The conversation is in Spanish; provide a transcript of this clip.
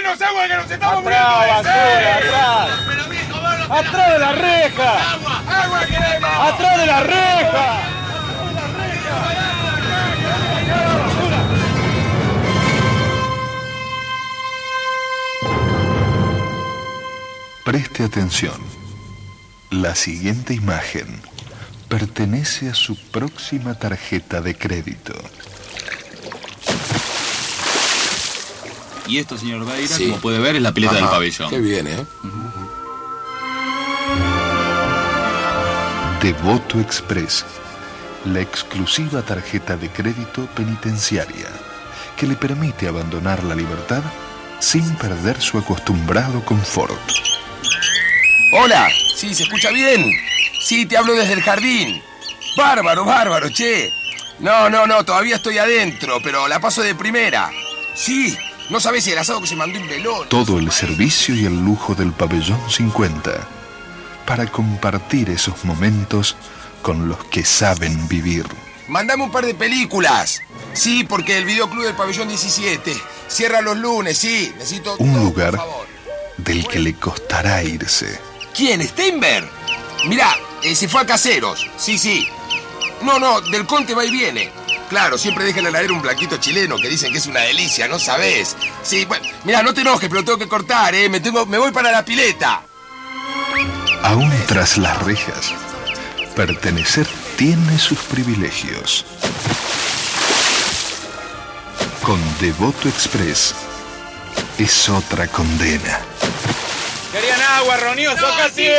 Atrás, basura, atrás. Atrás de la reja. Atrás de la reja. Preste atención. La siguiente imagen pertenece a su próxima tarjeta de crédito. Y esto, señor Beira, Sí. como puede ver, es la pileta del pabellón. Qué bien, ¿eh? Devoto Express, la exclusiva tarjeta de crédito penitenciaria que le permite abandonar la libertad sin perder su acostumbrado confort. Hola, sí, ¿se escucha bien? Sí, te hablo desde el jardín. Bárbaro, bárbaro, che. No, no, no, todavía estoy adentro, pero la paso de primera. Sí, no sabes si el asado que se mandó en velón. Todo el servicio y el lujo del pabellón 50 para compartir esos momentos con los que saben vivir. Mandame un par de películas. Sí, porque el videoclub del pabellón 17 cierra los lunes, sí. Necesito Un todo, lugar por favor. del que le costará irse. ¿Quién? ¿Steinberg? Mirá, eh, se fue a caseros. Sí, sí. No, no, del Conte va y viene. Claro, siempre deja en la heladera un blanquito chileno que dicen que es una delicia, ¿no sabes? Sí, bueno, mirá, no te enojes, pero tengo que cortar, ¿eh? Me, tengo, me voy para la pileta. Aún tras las rejas, pertenecer tiene sus privilegios. Con Devoto Express es otra condena. Querían agua, Ronioso, acá tiene.